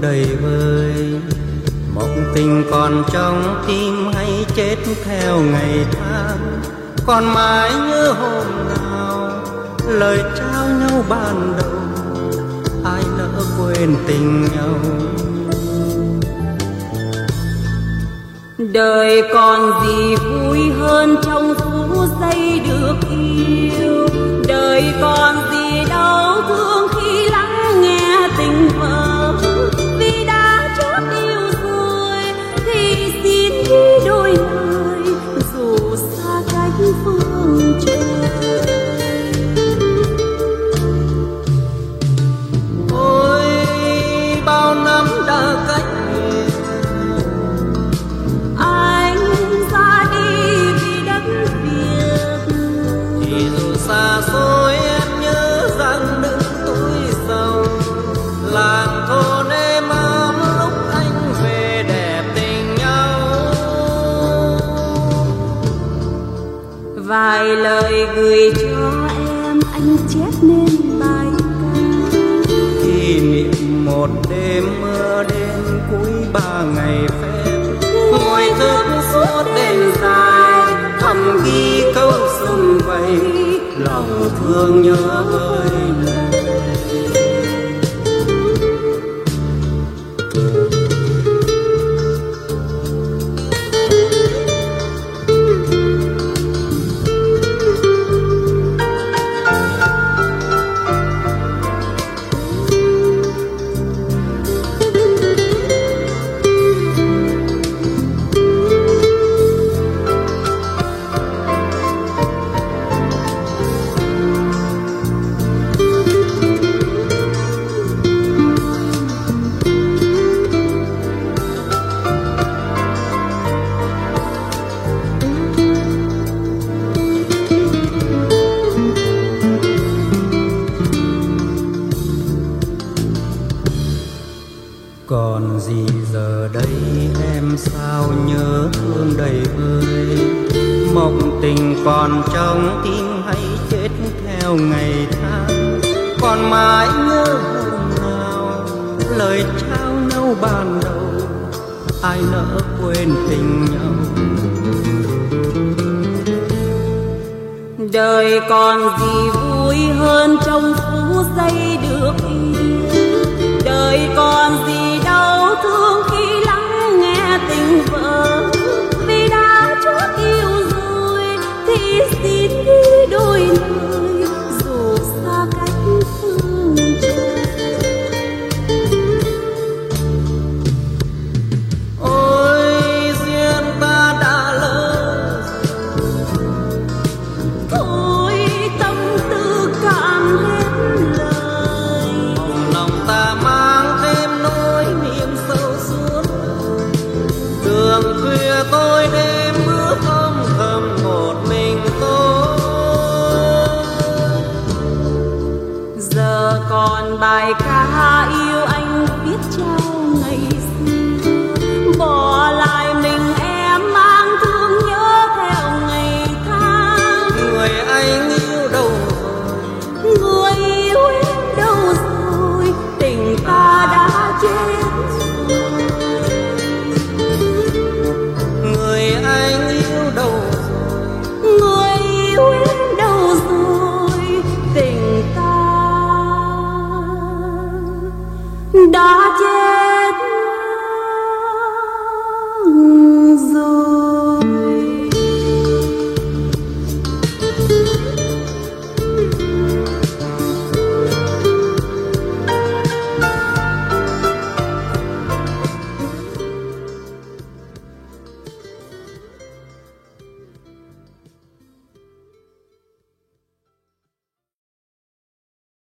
đầy vơi. Mộng tình còn trong tim hay chết theo ngày tháng. Còn mãi nhớ hôm nào, lời trao nhau ban đầu, ai nỡ quên tình nhau? Đời còn gì vui hơn trong phút giây được yêu? Đời còn gì đau thương khi lắng nghe tình vợ? Gửi cho em anh chép nên bài ca. Kỷ niệm một đêm mưa đêm cuối ba ngày phép. Ngồi thức suốt đêm dài, thầm ghi câu sum vầy. Lòng thương nhớ ơi lệ sao nhớ thương đầy vơi. Mộng tình còn trong tim hay chết theo ngày tháng. Còn mãi nhớ hôm nào, lời trao nâu ban đầu, ai nỡ quên tình nhau. Đời còn gì vui hơn trong phút giây được yêu. Đời còn gì đau thương khi còn bài ca yêu anh viết trao ngày xưa. Bỏ lại đã chết.